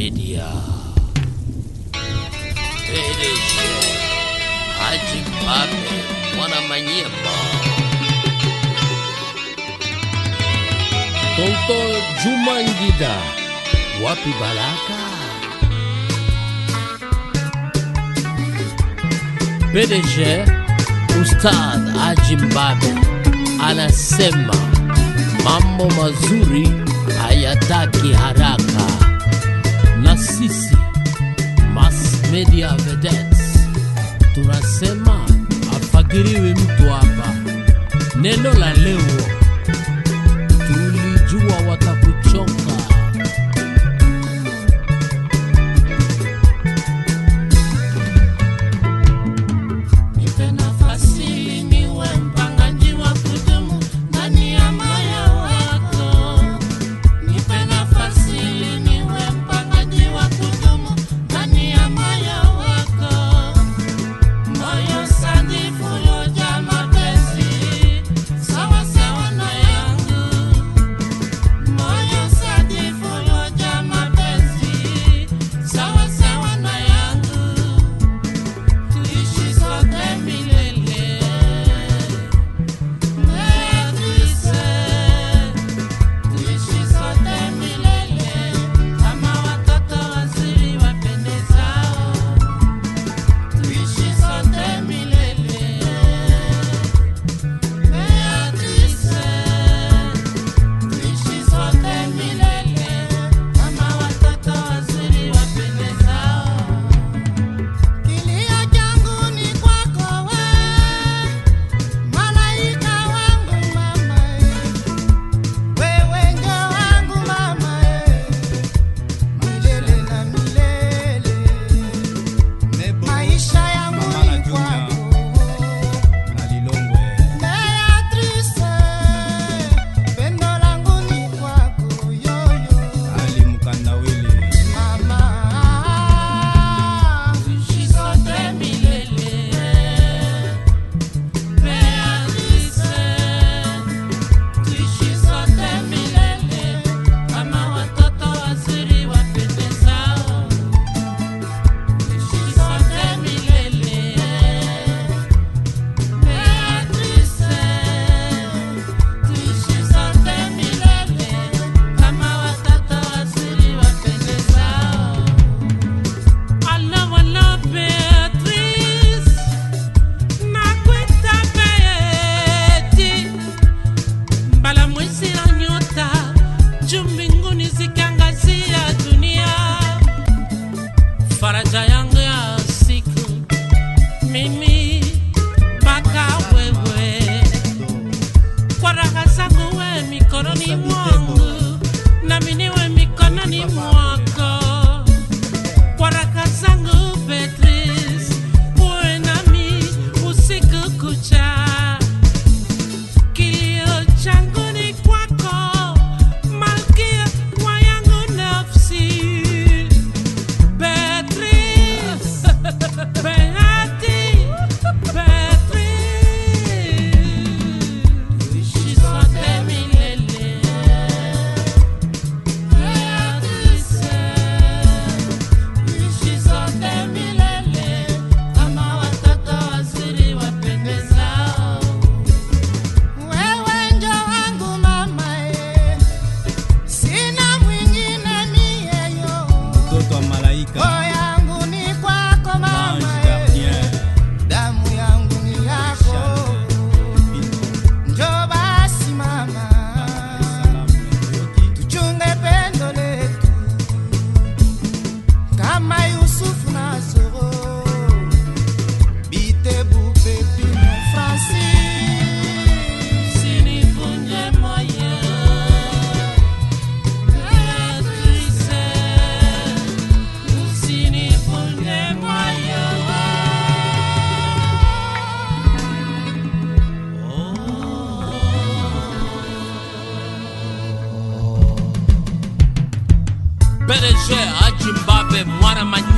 Media. PDG Haji Mbabe. Tonto Juma wapi Balaka, PDG Ustad Haji Mbabe anasema mambo mazuri hayataki haraka, sisi mass media vedettes tunasema afagiriwi mtu hapa. Neno la leo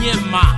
念证码。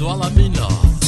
Zola Minor.